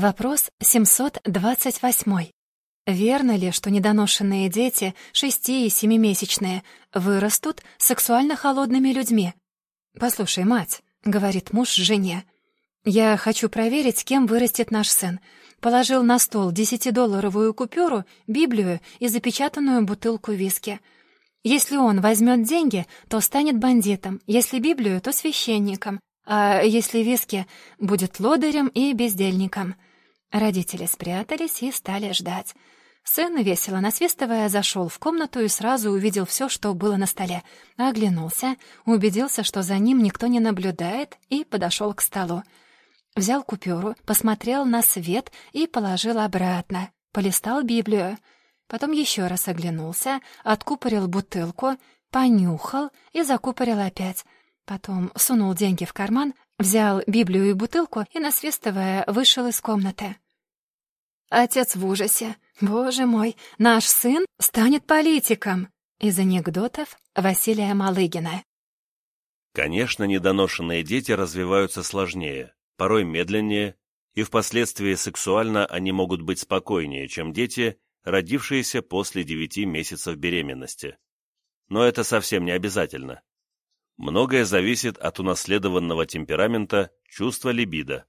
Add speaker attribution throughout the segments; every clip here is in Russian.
Speaker 1: Вопрос 728. Верно ли, что недоношенные дети, шести- и семимесячные, вырастут сексуально холодными людьми? «Послушай, мать», — говорит муж жене, — «я хочу проверить, кем вырастет наш сын. Положил на стол десятидолларовую купюру, Библию и запечатанную бутылку виски. Если он возьмет деньги, то станет бандитом, если Библию, то священником, а если виски, будет лодырем и бездельником. Родители спрятались и стали ждать. Сын, весело насвистывая, зашел в комнату и сразу увидел все, что было на столе. Оглянулся, убедился, что за ним никто не наблюдает, и подошел к столу. Взял купюру, посмотрел на свет и положил обратно. Полистал Библию. Потом еще раз оглянулся, откупорил бутылку, понюхал и закупорил опять — Потом сунул деньги в карман, взял Библию и бутылку и, насвистывая, вышел из комнаты. Отец в ужасе. «Боже мой, наш сын станет политиком!» Из анекдотов Василия Малыгина.
Speaker 2: Конечно, недоношенные дети развиваются сложнее, порой медленнее, и впоследствии сексуально они могут быть спокойнее, чем дети, родившиеся после девяти месяцев беременности. Но это совсем не обязательно. Многое зависит от унаследованного темперамента, чувства либидо.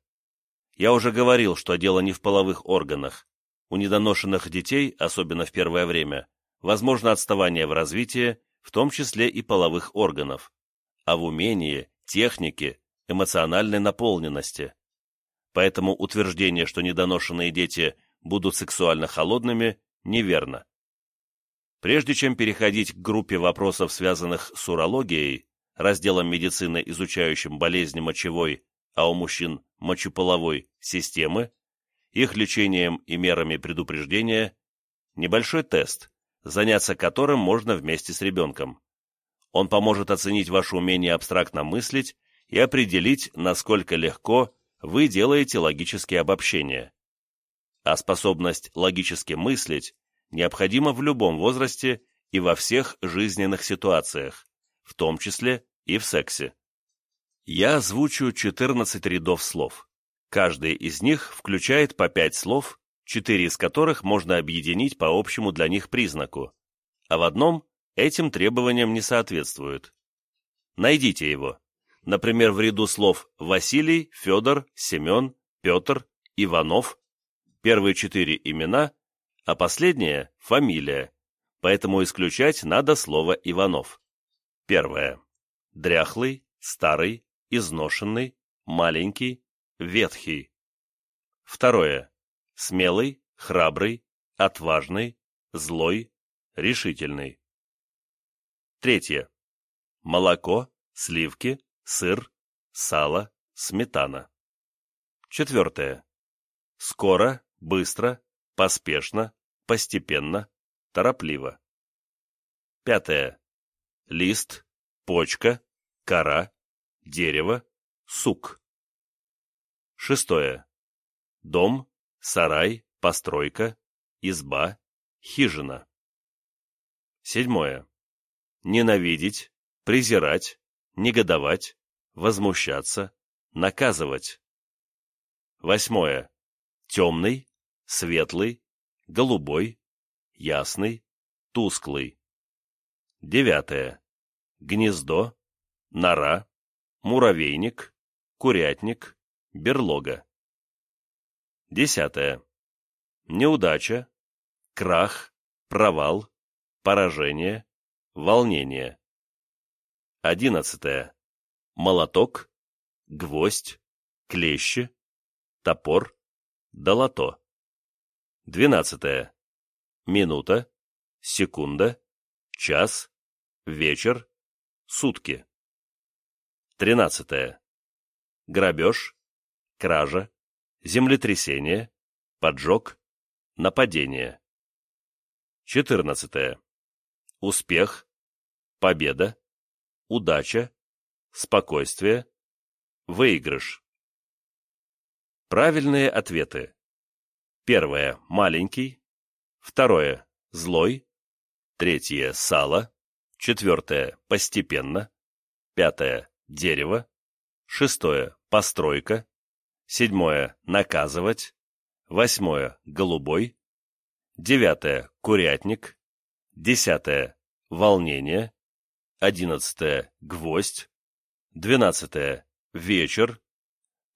Speaker 2: Я уже говорил, что дело не в половых органах. У недоношенных детей, особенно в первое время, возможно отставание в развитии, в том числе и половых органов, а в умении, технике, эмоциональной наполненности. Поэтому утверждение, что недоношенные дети будут сексуально холодными, неверно. Прежде чем переходить к группе вопросов, связанных с урологией, разделом медицины, изучающим болезни мочевой, а у мужчин мочеполовой системы, их лечением и мерами предупреждения, небольшой тест, заняться которым можно вместе с ребенком. Он поможет оценить ваше умение абстрактно мыслить и определить, насколько легко вы делаете логические обобщения. А способность логически мыслить необходима в любом возрасте и во всех жизненных ситуациях, в том числе и в сексе. Я озвучу 14 рядов слов. Каждый из них включает по 5 слов, 4 из которых можно объединить по общему для них признаку, а в одном этим требованиям не соответствует. Найдите его. Например, в ряду слов Василий, Федор, Семен, Петр, Иванов. Первые четыре имена, а последнее – фамилия, поэтому исключать надо слово Иванов. Первое дряхлый, старый, изношенный, маленький, ветхий. Второе. Смелый, храбрый, отважный, злой, решительный. Третье. Молоко, сливки, сыр, сало, сметана. Четвертое. Скоро, быстро, поспешно, постепенно, торопливо. Пятое. Лист, почка, кора, дерево, сук. Шестое. Дом, сарай, постройка, изба, хижина. Седьмое. Ненавидеть, презирать, негодовать, возмущаться, наказывать. Восьмое. Темный, светлый, голубой, ясный, тусклый. Девятое гнездо, нора, муравейник, курятник, берлога. Десятое. Неудача, крах, провал, поражение, волнение. Одиннадцатое. Молоток, гвоздь, клещи, топор, долото. Двенадцатое. Минута, секунда, час, вечер, Сутки. 13. Грабеж, кража, землетрясение, поджог, нападение. 14. Успех, победа, удача, спокойствие, выигрыш. Правильные ответы. Первое – маленький. Второе – злой. Третье – сало. Четвертое – постепенно. Пятое – дерево. Шестое – постройка. Седьмое – наказывать. Восьмое – голубой. Девятое – курятник. Десятое – волнение. Одиннадцатое – гвоздь. Двенадцатое – вечер.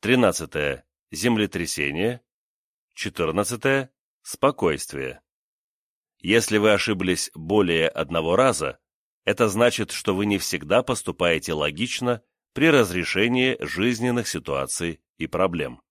Speaker 2: Тринадцатое – землетрясение. Четырнадцатое – спокойствие. Если вы ошиблись более одного раза, это значит, что вы не всегда поступаете логично при разрешении жизненных ситуаций и проблем.